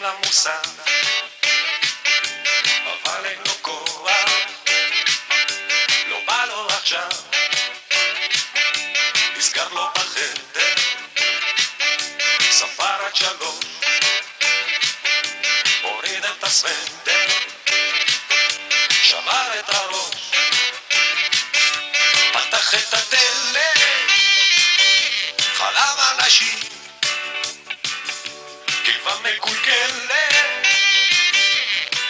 המוסר, אבל אין לו כוח, לא בא לו עכשיו, נסגר לו בחדר, ספר עד שלוש, הוריד את הסוודר, שבר את הראש, פתח את הדלת, חלם על נשים, מקולקלת,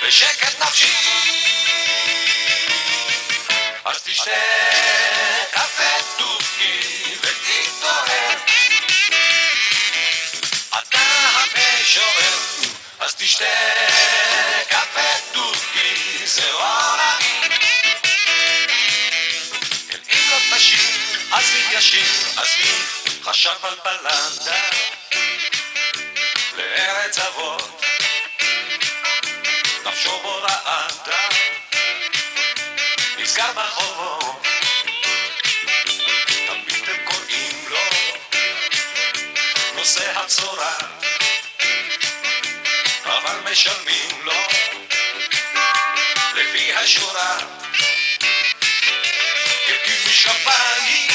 ושקט נפשי. אז תשתה קפה טורקי ותתעורר. אתה המשורר, אז תשתה קפה טורקי, זה עולמי. כן, אם לא תשיר, אז מי ישיר? אז מי חשב על בלנדה? נסגר בחובות, תמיד הם קוראים לו נושא הבשורה, אבל משלמים לו לפי השורה. הרכיב משקפיים,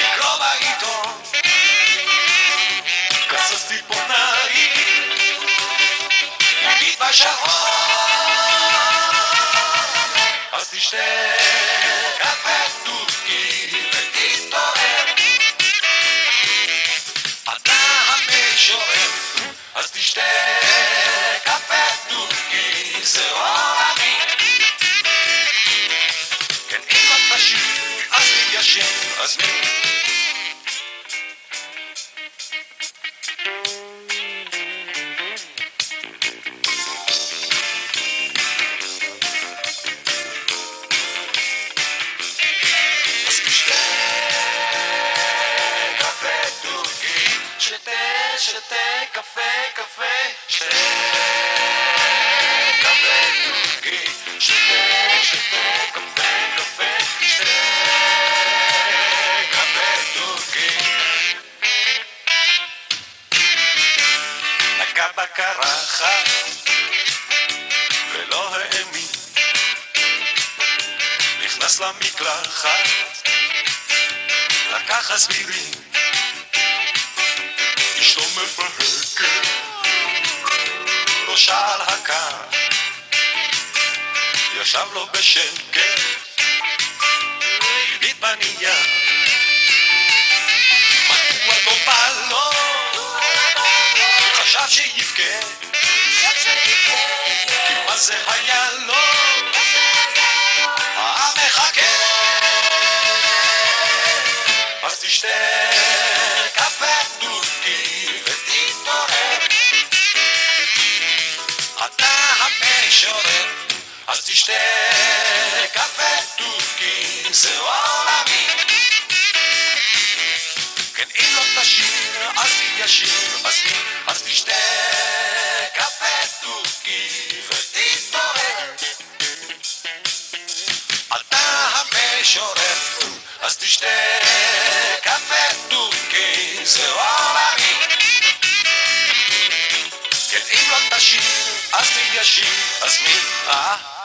לקרוא בעיתון, כסס ציפורניים, הביט בשעון. אז קפה, קפה, שתה קפה טורקי, שתה, שתה קפה, קפה, שתה קפה טורקי. נגע בקרחת ולא האמין, נכנס למקלחת לקח אספירין, מפהקת, לא שאל הקר, ישב לו בשקט, הביט בנייר, מדוע לא בא לו, חשב שיבכה, כי מה זה היה לו, העם מחכה. אז תשתה תשתה קפה טורקי, זה עולמי. כן, אם לא תשיר, אז מי ישיר? אז מי? אז תשתה קפה טורקי ותתעורר. אתה המשורר, אז תשתה קפה טורקי, זה עולמי. כן, אם לא תשיר, אז מי ישיר? אז מי? אה?